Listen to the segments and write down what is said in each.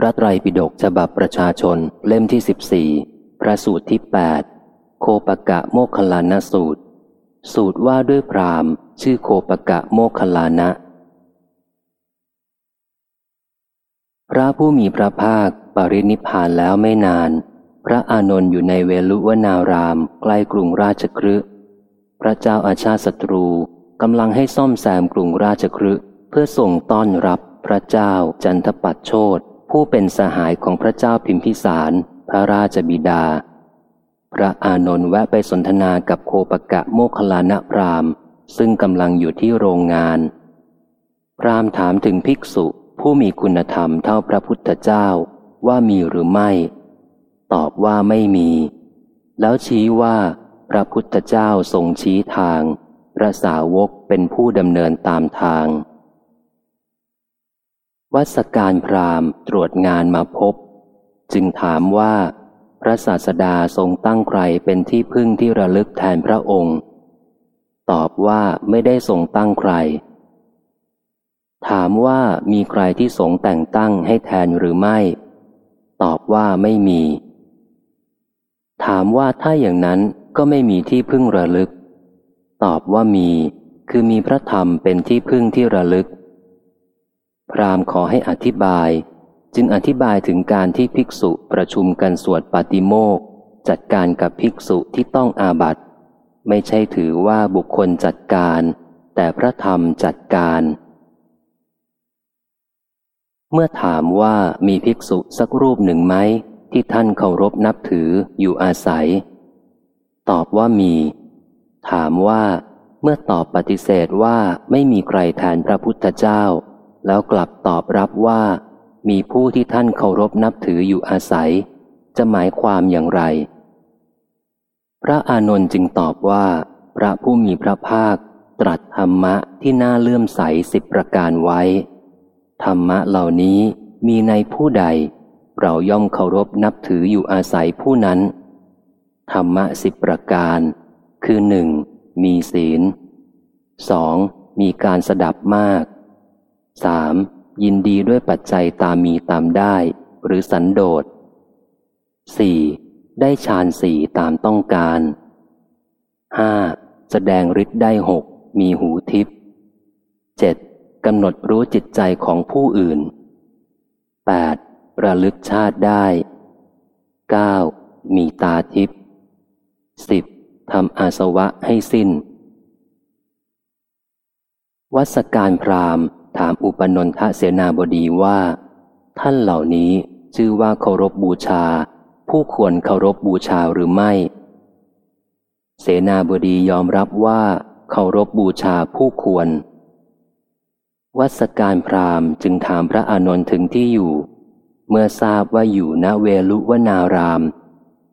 พระไตรปิฎกฉบับประชาชนเล่มที่สิบสี่พระสูตรที่แปดโคปกะโมคคลานสูตร สูตรว่าด้วยพรามชื่อโคปกะโมคคลานะ พระผู้มีพระภาคปรินิพานแล้วไม่นาน พระอานนท์อยู่ในเวลุวนารามใกล้กรุงราชครึพระเจ้าอาชาศัตรูกำลังให้ซ่อมแซมกรุงราชครึเพื่อส่งต้อนรับพระเจ้าจันทปัตโชต ผู้เป็นสหายของพระเจ้าพิมพิสาร พระราชบิดา พระอานนท์แวะไปสนทนากับโคปกะโมคลานะพรามซึ่งกำลังอยู่ที่โรงงาน พรามถามถึงภิกษุผู้มีคุณธรรมเท่าพระพุทธเจ้าว่ามีหรือไม่ ตอบว่าไม่มี แล้วชี้ว่า พระพุทธเจ้าทรงชี้ทาง พระสาวกเป็นผู้ดำเนินตามทาง วัสการพราหมณ์ตรวจงานมาพบ จึงถามว่า พระศาสดาทรงตั้งใครเป็นที่พึ่งที่ระลึกแทนพระองค์ ตอบว่าไม่ได้ทรงตั้งใคร ถามว่ามีใครที่ทรงแต่งตั้งให้แทนหรือไม่ ตอบว่าไม่มี ถามว่าถ้าอย่างนั้นก็ไม่มีที่พึ่งระลึก ตอบว่ามี คือมีพระธรรมเป็นที่พึ่งที่ระลึก พราหมณ์ขอให้อธิบาย จึงอธิบายถึงการที่ภิกษุประชุมกันสวดปาติโมกจัดการกับภิกษุที่ต้องอาบัตไม่ใช่ถือว่าบุคคลจัดการ แต่พระธรรมจัดการ เมื่อถามว่ามีภิกษุสักรูปหนึ่งไหมที่ท่านเคารพนับถืออยู่อาศัย ตอบว่ามี ถามว่าเมื่อตอบปฏิเสธว่าไม่มีใครแทนพระพุทธเจ้า แล้วกลับตอบรับว่า มีผู้ที่ท่านเคารพนับถืออยู่อาศัย จะหมายความอย่างไร พระอานนท์จึงตอบว่า พระผู้มีพระภาค ตรัสธรรมะที่น่าเลื่อมใสสิบประการไว้ ธรรมะเหล่านี้มีในผู้ใด เราย่อมเคารพนับถืออยู่อาศัยผู้นั้น ธรรมะสิบประการ คือหนึ่งมีศีลสองมีการสดับมาก สามยินดีด้วยปัจจัยตามมีตามได้ หรือสันโดษสี่ได้ฌานสี่ตามต้องการห้าแสดงฤทธิ์ได้หกมีหูทิพย์เจ็ดกำหนดรู้จิตใจของผู้อื่นแปดระลึกชาติได้เก้ามีตาทิพย์สิบทำอาสวะให้สิ้น วัสการพราม ถามอุปนนทเสนาบดีว่า ท่านเหล่านี้ชื่อว่าเคารพบบูชา ผู้ควรเคารพบบูชาหรือไม่ เสนาบดียอมรับว่าเคารพบบูชาผู้ควร วัสการพราหมณ์จึงถามพระอานนท์ถึงที่อยู่ เมื่อทราบว่าอยู่ณเวลุวนาราม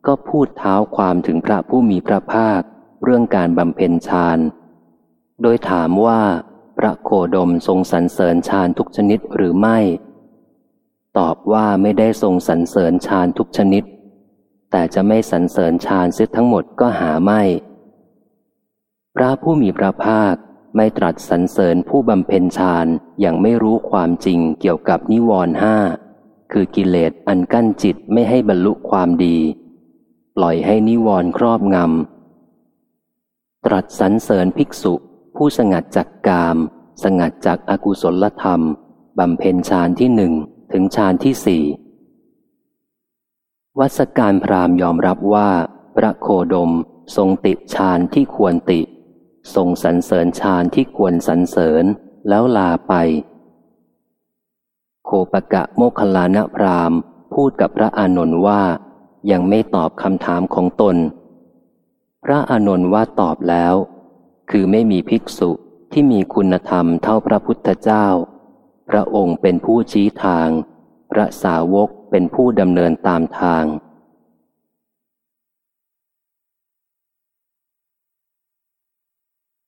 ก็พูดเท้าความถึงพระผู้มีพระภาค เรื่องการบำเพ็ญฌาน โดยถามว่า พระโคดมทรงสรรเสริญฌานทุกชนิดหรือไม่ ตอบว่าไม่ได้ทรงสรรเสริญฌานทุกชนิด แต่จะไม่สรรเสริญฌานเสียทั้งหมดก็หาไม่ พระผู้มีพระภาคไม่ตรัสสรรเสริญผู้บำเพ็ญฌานอย่างไม่รู้ความจริงเกี่ยวกับนิวรณ์ห้าคือกิเลสอันกั้นจิตไม่ให้บรรลุความดี ปล่อยให้นิวรณ์ครอบงำ ตรัสสรรเสริญภิกษุ ผู้สงัดจากกาม สงัดจากอากุศลธรรม บำเพ็ญฌานที่หนึ่งถึงฌานที่สี่วัสการพรามยอมรับว่า พระโคดมทรงติฌานที่ควรติ ทรงสรรเสริญฌานที่ควรสรรเสริญแล้วลาไป โคปกะโมคลานะพรามพูดกับพระอานนท์ว่า ยังไม่ตอบคำถามของตน พระอานนท์ว่าตอบแล้ว คือไม่มีภิกษุที่มีคุณธรรมเท่าพระพุทธเจ้า พระองค์เป็นผู้ชี้ทาง พระสาวกเป็นผู้ดำเนินตามทาง